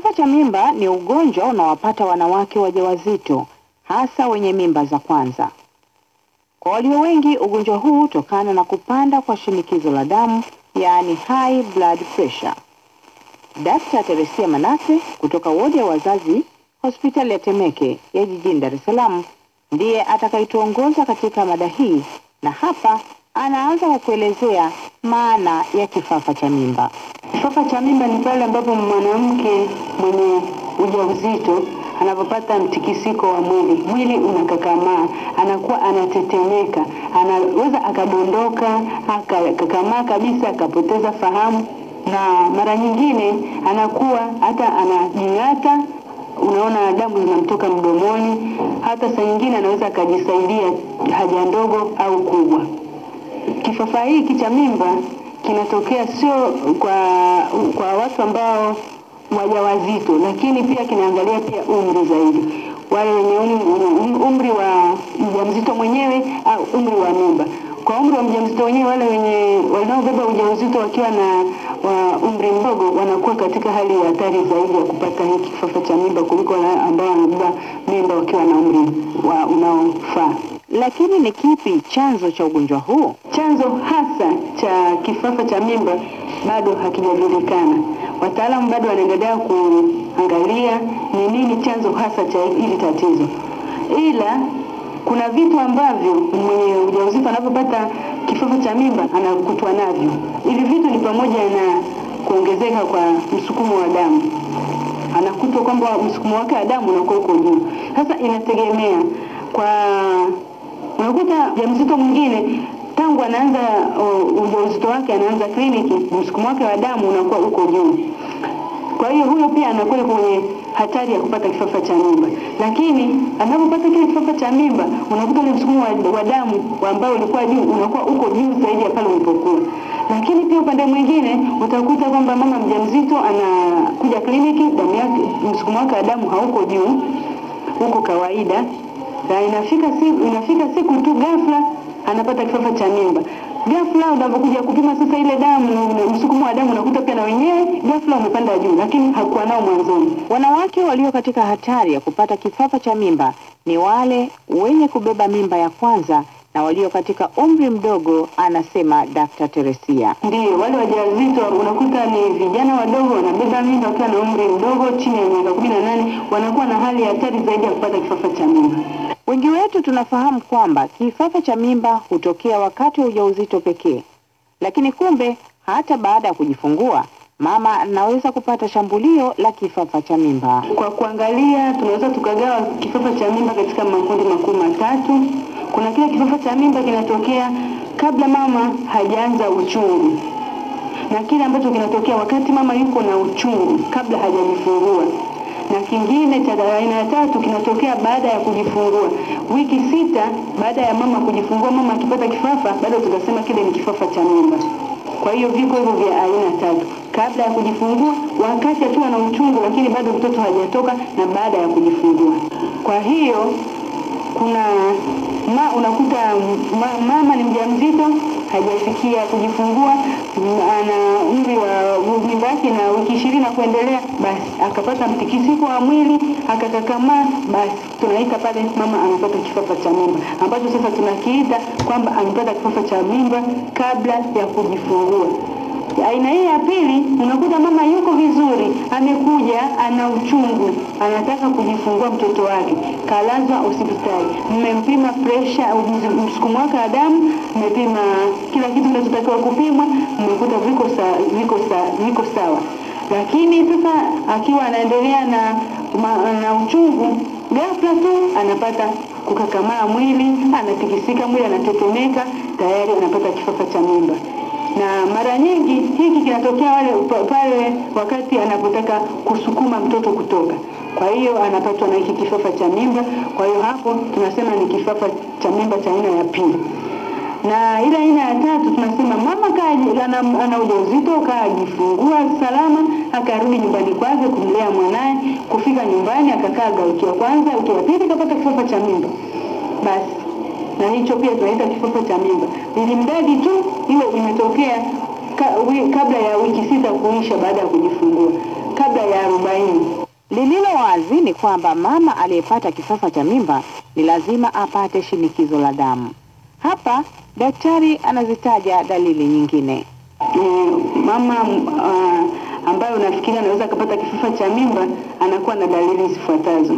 Kifafa cha mimba ni ugonjwa unawapata wanawake wajawazito hasa wenye mimba za kwanza. Kwa walio wengi, ugonjwa huu hutokana na kupanda kwa shinikizo la damu, yaani high blood pressure. Dkt. Teresia Manase kutoka wodi ya wazazi hospitali ya Temeke ya jijini Dar es Salaam ndiye atakayetuongoza katika mada hii, na hapa anaanza kwa kuelezea maana ya kifafa cha mimba. Kifafa cha mimba ni pale ambapo mwanamke mwenye ujauzito anapopata mtikisiko wa mwili, mwili unakakamaa, anakuwa anatetemeka, anaweza akadondoka, akakakamaa kabisa, akapoteza fahamu, na mara nyingine anakuwa hata anajing'ata, unaona damu zinamtoka mdomoni, hata saa nyingine anaweza akajisaidia haja ndogo au kubwa. Kifafa hiki cha mimba kinatokea sio kwa kwa watu ambao wajawazito, lakini pia kinaangalia pia umri zaidi, wale wenye umri, wa mjamzito mwenyewe au umri wa mimba. Kwa umri wa mjamzito wenyewe, wale wenye wanaobeba ujauzito wakiwa na wa umri mdogo wanakuwa katika hali ya hatari zaidi ya kupata hiki kifafa cha mimba kuliko wale ambao wanabeba mimba wakiwa na umri wa unaofaa. Lakini ni kipi chanzo cha ugonjwa huu? Chanzo hasa cha kifafa cha mimba bado hakijajulikana. Wataalamu bado wanaendelea kuangalia ni nini chanzo hasa cha hili tatizo, ila kuna vitu ambavyo mwenye ujauzito anapopata kifafa cha mimba anakutwa navyo. Hivi vitu ni pamoja na kuongezeka kwa msukumo wa damu, anakutwa kwamba msukumo wake wa damu unakuwa uko juu. Sasa inategemea kwa unakuta mjamzito mwingine tangu anaanza ujauzito wake anaanza kliniki, msukumo wake wa damu unakuwa uko juu. Kwa hiyo huyo pia anakuwa kwenye hatari ya kupata kifafa cha mimba, lakini anapopata kile kifafa cha mimba unakuta ule msukumo wa, wa damu ambao ulikuwa juu unakuwa uko juu zaidi ya pale ulipokuwa. Lakini pia upande mwingine utakuta kwamba mama mjamzito anakuja kliniki, damu yake, msukumo wake wa damu hauko juu, uko kawaida na inafika siku, inafika siku tu ghafla anapata kifafa cha mimba. Ghafla unapokuja kupima sasa ile damu, msukumo wa damu unakuta pia na wenyewe ghafla umepanda juu, lakini hakuwa nao mwanzoni. Wanawake walio katika hatari ya kupata kifafa cha mimba ni wale wenye kubeba mimba ya kwanza na walio katika umri mdogo, anasema Dr. Teresia. Ndiyo, wale wajawazito unakuta ni vijana wadogo wanabeba mimba wakiwa na umri mdogo chini ya miaka kumi na nane wanakuwa na hali ya hatari zaidi ya kupata kifafa cha mimba. Wengi wetu tunafahamu kwamba kifafa cha mimba hutokea wakati wa ujauzito pekee, lakini kumbe hata baada ya kujifungua mama anaweza kupata shambulio la kifafa cha mimba. Kwa kuangalia, tunaweza tukagawa kifafa cha mimba katika makundi makuu matatu. Kuna kile kifafa cha mimba kinatokea kabla mama hajaanza uchungu, na kile ambacho kinatokea wakati mama yuko na uchungu kabla hajajifungua na kingine cha aina ya tatu kinatokea baada ya kujifungua, wiki sita baada ya mama kujifungua. Mama akipata kifafa, bado tutasema kile ni kifafa cha mimba. Kwa hiyo viko hivyo vya aina tatu, kabla ya kujifungua, wakati akiwa na uchungu lakini bado mtoto hajatoka, na baada ya kujifungua. Kwa hiyo kuna ma, unakuta ma, mama ni mjamzito hajafikia kujifungua, ana umri wa mimba yake na wiki ishirini na kuendelea, basi akapata mtikisiko wa mwili akakakamaa, basi tunaita pale mama anapata kifafa cha mimba, ambacho sasa tunakiita kwamba amepata kifafa cha mimba kabla ya kujifungua. Aina hii ya pili, unakuta mama yuko vizuri, amekuja ana uchungu, anataka kujifungua mtoto wake, kalazwa hospitali, mmempima presha, msukumo wake wa damu, mmepima kila kitu kinachotakiwa kupimwa, mmekuta viko sawa, viko sawa, viko sawa. Lakini sasa akiwa anaendelea na, na uchungu, ghafla tu anapata kukakamaa mwili, anatikisika mwili, anatetemeka, tayari anapata kifafa cha mimba na mara nyingi hiki kinatokea wale pale wakati anapotaka kusukuma mtoto kutoka. Kwa hiyo anapatwa na hiki kifafa cha mimba. Kwa hiyo hapo tunasema ni kifafa cha mimba cha aina ya pili. Na ile aina ya tatu tunasema mama kaji, ana, ana ujauzito kajifungua salama, akarudi nyumbani kwake kumlea mwanaye, kufika nyumbani akakaa wiki ya kwanza, wiki ya pili kapata kifafa cha mimba, basi na hicho pia tunaita kifafa cha mimba, ili mradi tu iwe imetokea ka, wi, kabla ya wiki sita kuisha baada ya kujifungua, kabla ya arobaini Lililo wazi ni kwamba mama aliyepata kifafa cha mimba ni lazima apate shinikizo la damu. Hapa daktari anazitaja dalili nyingine. E, mama uh, ambayo unafikiri anaweza akapata kifafa cha mimba anakuwa na dalili zifuatazo.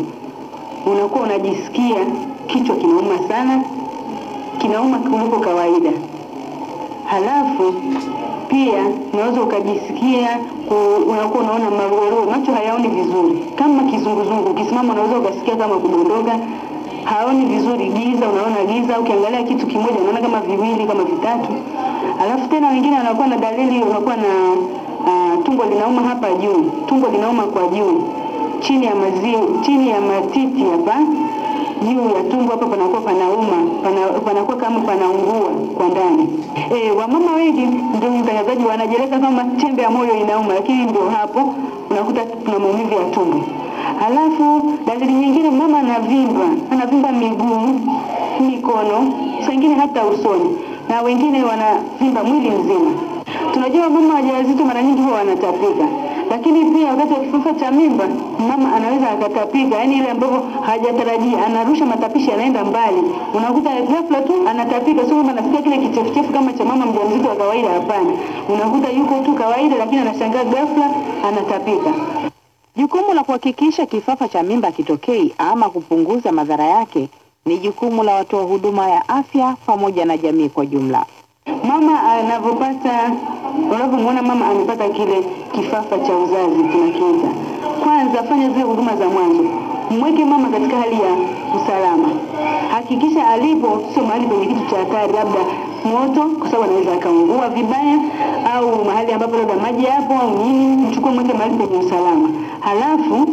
Unakuwa unajisikia kichwa kinauma sana, kinauma kuliko kawaida. Halafu pia unaweza ukajisikia ku- unakuwa unaona maruerue, macho hayaoni vizuri, kama kizunguzungu. Ukisimama unaweza ukasikia kama kudondoka, haoni vizuri, giza, unaona giza. Ukiangalia kitu kimoja unaona kama viwili, kama vitatu. Alafu tena wengine wanakuwa na dalili, unakuwa na uh, tumbo linauma hapa juu, tumbo linauma kwa juu, chini ya maziwa, chini ya matiti hapa juu ya tumbo hapa panakuwa panauma, pana, panakuwa kama panaungua kwa ndani. E, wamama wengi ndio mtangazaji wanajeleza kama chembe ya moyo inauma, lakini ndio hapo unakuta kuna maumivu ya tumbo. Halafu dalili nyingine, mama anavimba, anavimba miguu, mikono, saa hata usoni, na wengine wanavimba mwili mzima. Tunajua mama wajawazito mara nyingi huwa wanatapika, lakini pia wakati wa kifafa cha mimba mama anaweza akatapika, yani ile ambapo hajatarajia, anarusha matapishi anaenda mbali, unakuta ghafla tu anatapika, sio kwamba anasikia kile kichefuchefu kama cha mama mjamzito wa kawaida. Hapana, unakuta yuko tu kawaida, lakini anashangaa ghafla anatapika. Jukumu la kuhakikisha kifafa cha mimba kitokei ama kupunguza madhara yake ni jukumu la watoa huduma ya afya pamoja na jamii kwa jumla. Mama anavyopata, unavyomwona mama amepata kile kifafa cha uzazi tunakiita, kwanza fanya zile huduma za mwanzo, mweke mama katika hali ya usalama. Hakikisha alipo sio mahali penye kitu cha hatari, labda moto, kwa sababu anaweza akaungua vibaya, au mahali ambapo labda maji yapo au nini, mchukue mweke mahali penye usalama. Halafu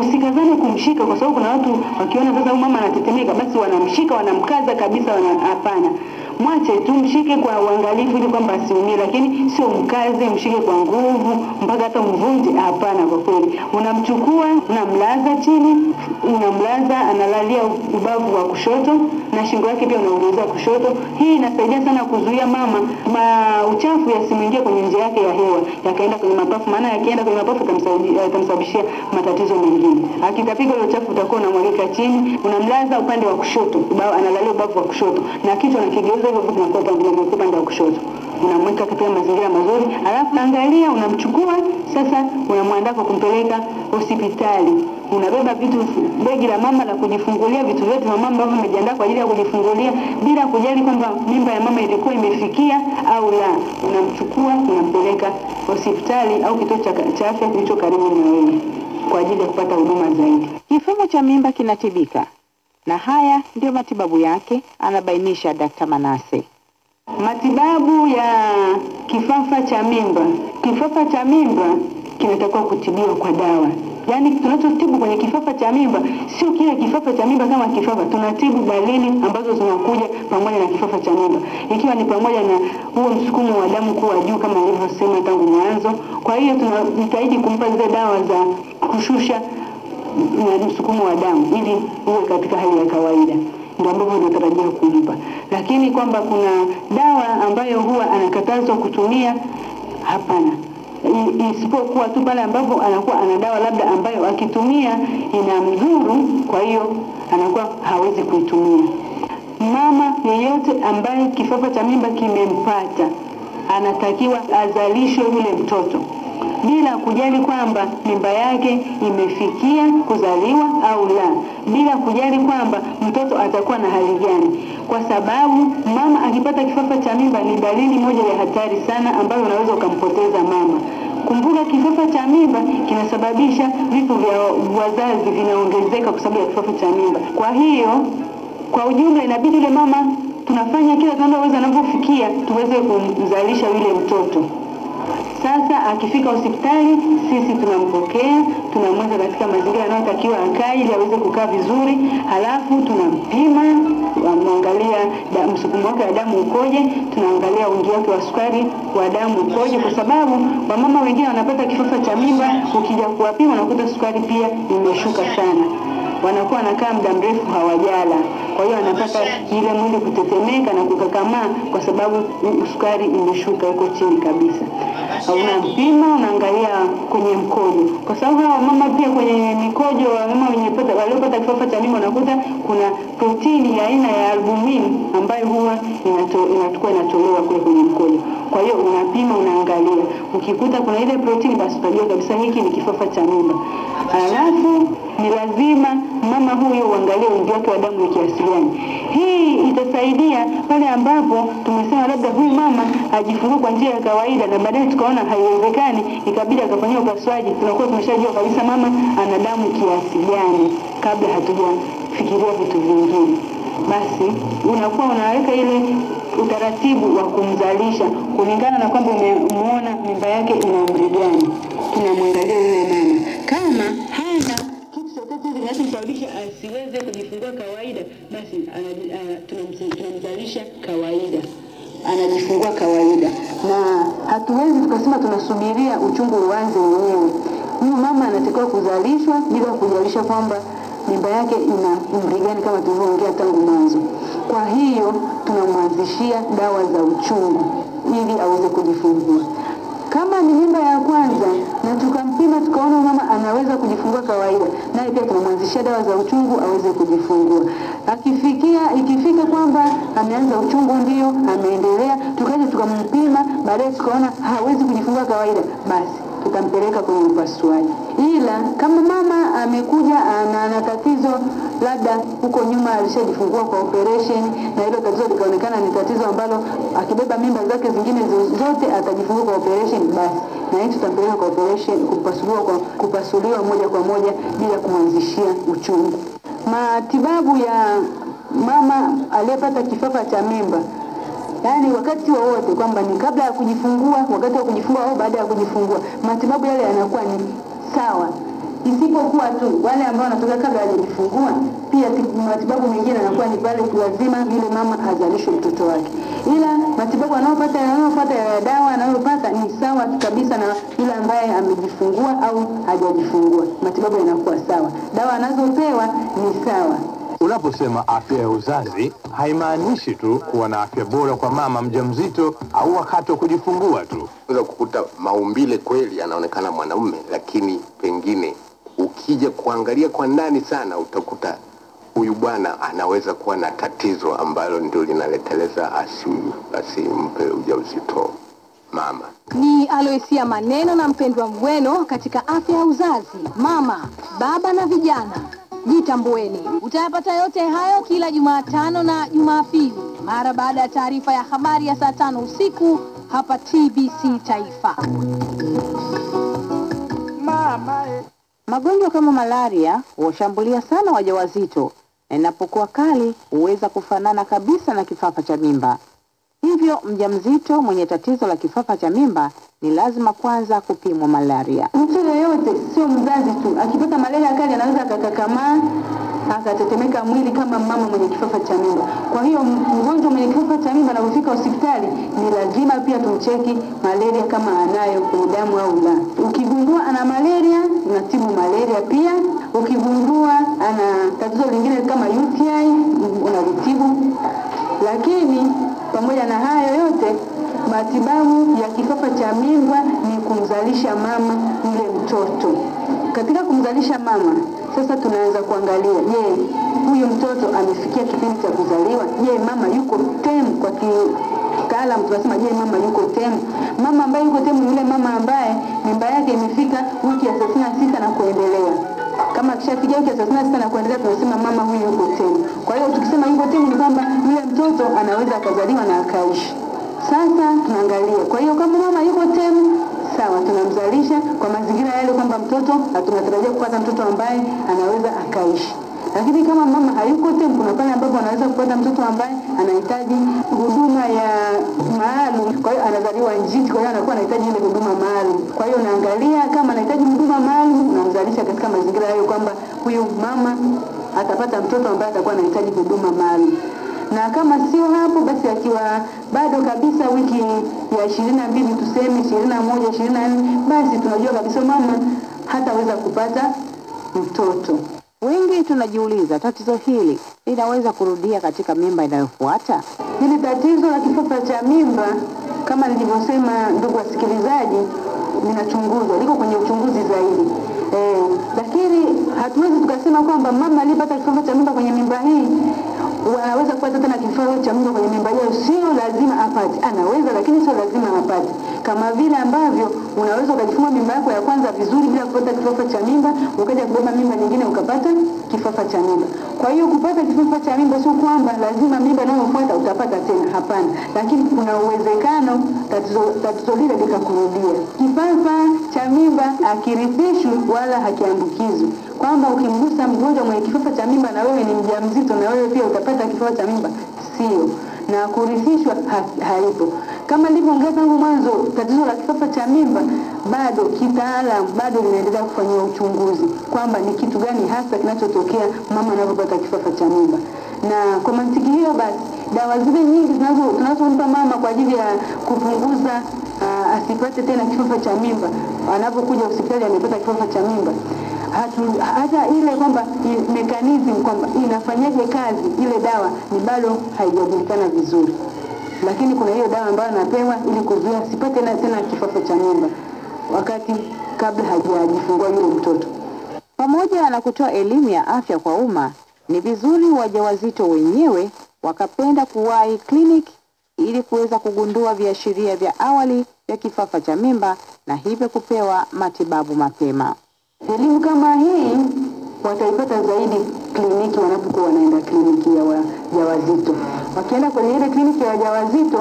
usikazane kumshika, kwa sababu kuna watu wakiona sasa mama anatetemeka, basi wanamshika wanamkaza kabisa, wana hapana mwache tu, mshike kwa uangalifu ili kwamba asiumie, lakini sio mkaze, mshike kwa nguvu mpaka hata mvunje. Hapana, kwa kweli. Unamchukua, unamlaza chini, unamlaza, analalia ubavu wa kushoto na shingo yake pia unaongezea kushoto. Hii inasaidia sana kuzuia mama ma uchafu yasimwingie kwenye njia yake ya hewa yakaenda kwenye mapafu, maana yakienda kwenye mapafu yatamsababishia matatizo mengine. Akitapiga ile uchafu utakuwa unamwagika chini, unamlaza upande wa kushoto, ubavu, analalia ubavu wa kushoto na kichwa nakigeuza hivyo hivyo, upande wa kushoto unamweka katika mazingira mazuri, alafu angalia, unamchukua sasa, unamwandaa kwa kumpeleka hospitali. Unabeba vitu, begi la mama la kujifungulia, vitu vyote vya mama ambavyo umejiandaa kwa ajili ya kujifungulia, bila kujali kwamba mimba ya mama ilikuwa imefikia au la. Unamchukua, unampeleka hospitali au kituo cha, cha afya kilicho karibu na wewe kwa ajili ya kupata huduma zaidi. Kifungo cha mimba kinatibika na haya ndio matibabu yake, anabainisha Dkt. Manase. Matibabu ya kifafa cha mimba. Kifafa cha mimba kinatakiwa kutibiwa kwa dawa. Yaani tunachotibu kwenye kifafa cha mimba sio kile kifafa cha mimba kama kifafa, tunatibu dalili ambazo zinakuja pamoja na kifafa cha mimba, ikiwa ni pamoja na huo msukumo wa damu kuwa juu kama nilivyosema tangu mwanzo. Kwa hiyo tunajitahidi kumpa zile dawa za kushusha msukumo wa damu ili uwe katika hali ya kawaida, ndio ambavyo unatarajia kulipa. Lakini kwamba kuna dawa ambayo huwa anakatazwa kutumia, hapana, isipokuwa tu pale ambapo anakuwa ana dawa labda ambayo akitumia inamdhuru, kwa hiyo anakuwa hawezi kuitumia. Mama yeyote ambaye kifafa cha mimba kimempata anatakiwa azalishwe yule mtoto bila kujali kwamba mimba yake imefikia kuzaliwa au la, bila kujali kwamba mtoto atakuwa na hali gani, kwa sababu mama akipata kifafa cha mimba ni dalili moja ya hatari sana ambayo unaweza ukampoteza mama. Kumbuka, kifafa cha mimba kinasababisha vifo vya wazazi vinaongezeka kwa sababu ya kifafa cha mimba. Kwa hiyo kwa ujumla inabidi yule mama tunafanya kila tunaloweza anavyofikia tuweze kumzalisha yule mtoto. Sasa akifika hospitali, sisi tunampokea, tunamweka katika mazingira yanayotakiwa akae ili aweze kukaa vizuri, halafu tunampima, tunamwangalia msukumo wake wa damu ukoje, tunaangalia wingi wake wa sukari wa damu ukoje, kwa sababu wamama wengine wanapata kifafa cha mimba, ukija kuwapima unakuta sukari pia imeshuka sana. Wanakuwa wanakaa muda mrefu hawajala, kwa hiyo anapata ile mwili kutetemeka na kukakamaa, kwa sababu sukari imeshuka, iko chini kabisa. Unampima, unaangalia kwenye mkojo, kwa sababu mama pia kwenye mikojo wa mama waliopata kifafa cha mimba unakuta kuna protini ya aina ya albumin ambayo huwa inato, inatolewa kule kwenye mkojo. Kwa hiyo unapima, unaangalia, ukikuta kuna ile protini, basi utajua kabisa hiki ni kifafa cha mimba. Halafu ni lazima mama huyo uangalie wingi wake wa damu ni kiasi gani. Hii itasaidia pale ambapo tumesema labda huyu mama ajifungua kwa njia ya kawaida na baadaye tukaona haiwezekani, ikabidi akafanyia upasuaji, tunakuwa tumeshajua kabisa mama ana damu kiasi gani kabla hatujafikiria vitu vingine. Basi unakuwa unaweka ile utaratibu wa kumzalisha kulingana na kwamba umemuona mimba yake ina umri gani, tunamwangalia yule mama. Kama hana kitu kinachosababisha asiweze kujifungua kawaida, basi tunamzalisha kawaida, anajifungua kawaida, na hatuwezi tukasema tunasubiria uchungu uanze wenyewe. Huyu mama anatakiwa kuzalishwa bila kujalisha kwamba mimba yake ina umri gani, kama tulivyoongea tangu mwanzo. Kwa hiyo tunamwanzishia dawa za uchungu ili aweze kujifungua. Kama ni mimba ya kwanza na tukampima tukaona mama anaweza kujifungua kawaida, naye pia tunamwanzishia dawa za uchungu aweze kujifungua. Akifikia ikifika kwamba ameanza uchungu, ndio ameendelea, tukaja tukampima, baadaye tukaona hawezi kujifungua kawaida, basi tutampeleka kwenye upasuaji. Ila kama mama amekuja ana, ana tatizo labda huko nyuma alishajifungua kwa operation na hilo tatizo likaonekana ni tatizo ambalo akibeba mimba zake zingine zote atajifungua kwa operation, basi na hii tutampeleka kwa operation kupasuliwa, kwa, kupasuliwa moja kwa moja bila kumwanzishia uchungu. Matibabu ya mama aliyepata kifafa cha mimba yaani wakati wowote kwamba ni kabla ya kujifungua, wakati wa kujifungua au baada ya kujifungua, matibabu yale yanakuwa ni sawa, isipokuwa tu wale ambao wanatoka kabla hajajifungua, pia matibabu mengine yanakuwa ni pale lazima yule mama azalishe mtoto wake, ila matibabu anayopata anayopata ya dawa anayopata ni sawa kabisa na yule ambaye amejifungua au hajajifungua, matibabu yanakuwa sawa, dawa anazopewa ni sawa. Unaposema afya ya uzazi haimaanishi tu kuwa na afya bora kwa mama mjamzito au wakati wa kujifungua tu. unaweza kukuta maumbile kweli anaonekana mwanaume, lakini pengine ukija kuangalia kwa ndani sana utakuta huyu bwana anaweza kuwa na tatizo ambalo ndio linaleteleza asimpe asi- asimpe ujauzito mama. Ni Aloisia Maneno na mpendwa Mgweno katika afya ya uzazi, mama, baba na vijana. Jitambueni. Utayapata yote hayo kila Jumatano na Jumapili mara baada ya taarifa ya habari ya saa tano usiku hapa TBC Taifa. Magonjwa kama malaria huwashambulia sana wajawazito na inapokuwa kali huweza kufanana kabisa na kifafa cha mimba. Hivyo mjamzito mwenye tatizo la kifafa cha mimba ni lazima kwanza kupimwa malaria. Mtu yeyote, sio mzazi tu, akipata malaria kali anaweza akakakamaa akatetemeka mwili kama mama mwenye kifafa cha mimba. Kwa hiyo mgonjwa mwenye kifafa cha mimba anapofika hospitali ni lazima pia tumcheki malaria kama anayo kwenye damu au la. Ukigundua ana malaria, unatibu malaria pia. Ukigundua ana tatizo lingine kama UTI, unalitibu. Lakini pamoja na hayo matibabu ya kifafa cha mimba ni kumzalisha mama yule mtoto. Katika kumzalisha mama, sasa tunaanza kuangalia, je, huyu mtoto amefikia kipindi cha kuzaliwa? Je, mama yuko tem? Kwa kitaalam tunasema, je, mama yuko tem? Mama ambaye yuko tem yule mama ambaye mimba yake imefika wiki ya thelathini na sita na kuendelea kama akishafikia wiki thelathini na sita na kuendelea, tunasema mama huyu yuko temu. Kwa hiyo tukisema yuko temu ni kwamba yule mtoto anaweza akazaliwa na akaishi. Sasa tuangalie. kwa hiyo kama mama yuko temu, sawa, tunamzalisha kwa mazingira yale kwamba mtoto tunatarajia kupata mtoto ambaye anaweza akaishi. Lakini kama mama hayuko temu, kuna pale ambapo anaweza kupata mtoto ambaye anahitaji huduma ya maalum, kwa hiyo anazaliwa njiti, kwa hiyo anakuwa anahitaji ile huduma maalum. Kwa hiyo unaangalia kama anahitaji huduma maalum, unamzalisha katika mazingira hayo, kwamba huyu mama atapata mtoto ambaye atakuwa anahitaji huduma maalum na kama sio hapo basi akiwa bado kabisa wiki ya ishirini na mbili tuseme ishirini na moja ishirini na nne basi tunajua kabisa mama hataweza kupata mtoto. Wengi tunajiuliza tatizo hili linaweza kurudia katika mimba inayofuata. Hili tatizo la kifafa cha mimba kama nilivyosema, ndugu wasikilizaji, linachunguzwa, liko kwenye uchunguzi zaidi eh, lakini hatuwezi tukasema kwamba mama aliyepata kifafa cha mimba kwenye mimba hii wanaweza kupata tena kifafa cha mimba kwenye mimba hiyo. Sio lazima apate, anaweza, lakini sio lazima apate, kama vile ambavyo unaweza ukajifunga mimba yako ya kwanza vizuri bila kupata kifafa cha mimba, ukaja kubeba mimba nyingine ukapata kifafa cha mimba. Kwa hiyo kupata kifafa cha mimba sio kwamba lazima mimba inayofuata utapata tena, hapana, lakini kuna uwezekano tatizo, tatizo lile likakurudia. Kifafa cha mimba hakirithishwi wala hakiambukizwi, kwamba ukimgusa mgonjwa mwenye kifafa cha mimba na wewe ni mjamzito na wewe pia utapata kifafa cha mimba, sio na kurithishwa ha, haipo. Kama nilivyoongea tangu mwanzo, tatizo la kifafa cha mimba bado kitaalam bado linaendelea kufanyiwa uchunguzi kwamba ni kitu gani hasa kinachotokea mama anapopata kifafa cha mimba, na kwa mantiki hiyo basi dawa zile nyingi tunazompa mama kwa ajili ya kupunguza uh, asipate tena kifafa cha mimba anapokuja hospitali amepata kifafa cha mimba hata ile kwamba mekanizmu kwamba inafanyaje kazi ile dawa ni bado haijajulikana vizuri, lakini kuna hiyo dawa ambayo anapewa ili kuzuia sipate na tena kifafa cha mimba wakati kabla hajajifungua yule mtoto. Pamoja na kutoa elimu ya afya kwa umma, ni vizuri wajawazito wenyewe wakapenda kuwahi kliniki ili kuweza kugundua viashiria vya awali vya kifafa cha mimba na hivyo kupewa matibabu mapema. Elimu kama hii wataipata zaidi kliniki wanapokuwa wanaenda kliniki ya wajawazito. Wakienda kwenye ile kliniki ya wajawazito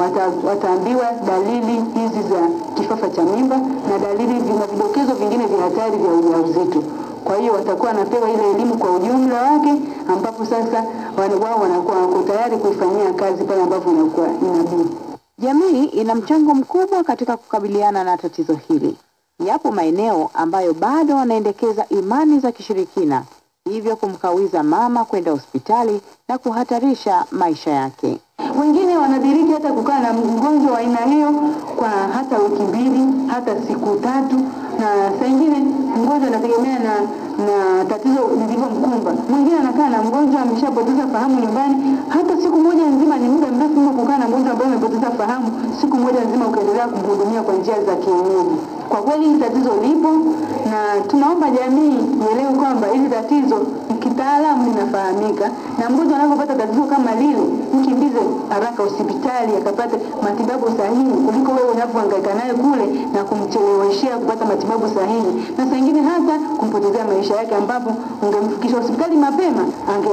wata, wataambiwa dalili hizi za kifafa cha mimba na dalili na vidokezo vingine vya hatari vya ujauzito. Kwa hiyo watakuwa wanapewa ile elimu kwa ujumla wake, ambapo sasa wao wanakuwa wako tayari kuifanyia kazi pale ambapo inakuwa inabidi. Jamii ina mchango mkubwa katika kukabiliana na tatizo hili. Yapo maeneo ambayo bado wanaendekeza imani za kishirikina, hivyo kumkawiza mama kwenda hospitali na kuhatarisha maisha yake. Wengine wanadiriki hata kukaa na mgonjwa wa aina hiyo kwa hata wiki mbili hata siku tatu, na saa ingine mgonjwa anategemea na na tatizo lilivyomkumba. Mwingine anakaa na mgonjwa ameshapoteza fahamu nyumbani, hata siku moja nzima. Ni muda mrefu kukaa na mgonjwa ambaye amepoteza fahamu siku moja nzima, ukaendelea kumhudumia kwa njia za kienyeji. Kwa kweli hili tatizo lipo, na tunaomba jamii ielewe kwamba hili tatizo kitaalamu linafahamika, na mgonjwa anapopata tatizo kama lile, mkimbize haraka hospitali akapate matibabu sahihi, kuliko wewe unavyohangaika naye kule na kumcheleweshea kupata matibabu sahihi, na saa ingine hata kumpotezea maisha yake, ambapo ungemfikisha hospitali mapema,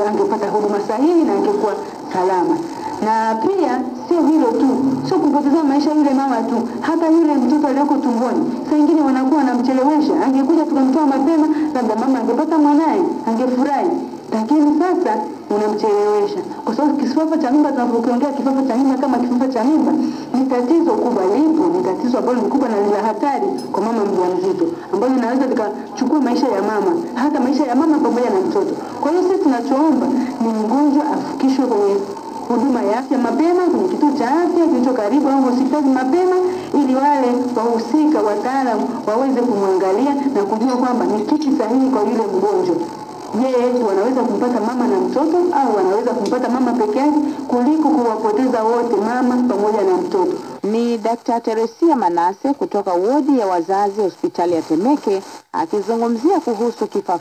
angepata ange, huduma sahihi na angekuwa salama. Na pia sio hilo tu, sio kupoteza maisha yule mama tu, hata yule mtoto aliyoko tumboni, saa ingine wanakuwa wanamchelewesha. Angekuja tukamtoa mapema, labda mama angepata mwanaye, angefurahi. Lakini sasa unamchelewesha. Kwa sababu kifafa cha mimba, tunapokiongea kifafa cha mimba kama kifafa cha mimba ni tatizo kubwa, lipo, ni tatizo ambalo ni kubwa na lina hatari kwa mama mjamzito, ambalo linaweza likachukua maisha ya mama, hata maisha ya mama pamoja na mtoto. Kwa hiyo sisi tunachoomba ni mgonjwa afikishwe kwenye huduma ya afya mapema kwenye kituo cha afya kilicho karibu au hospitali mapema, ili wale wahusika wataalam waweze kumwangalia na kujua kwamba ni kipi sahihi kwa yule mgonjwa. Je, wanaweza kumpata mama na mtoto au wanaweza kumpata mama peke yake kuliko kuwapoteza wote, mama pamoja na mtoto. Ni Dr. Teresia Manase kutoka wodi ya wazazi hospitali ya Temeke akizungumzia kuhusu kifafa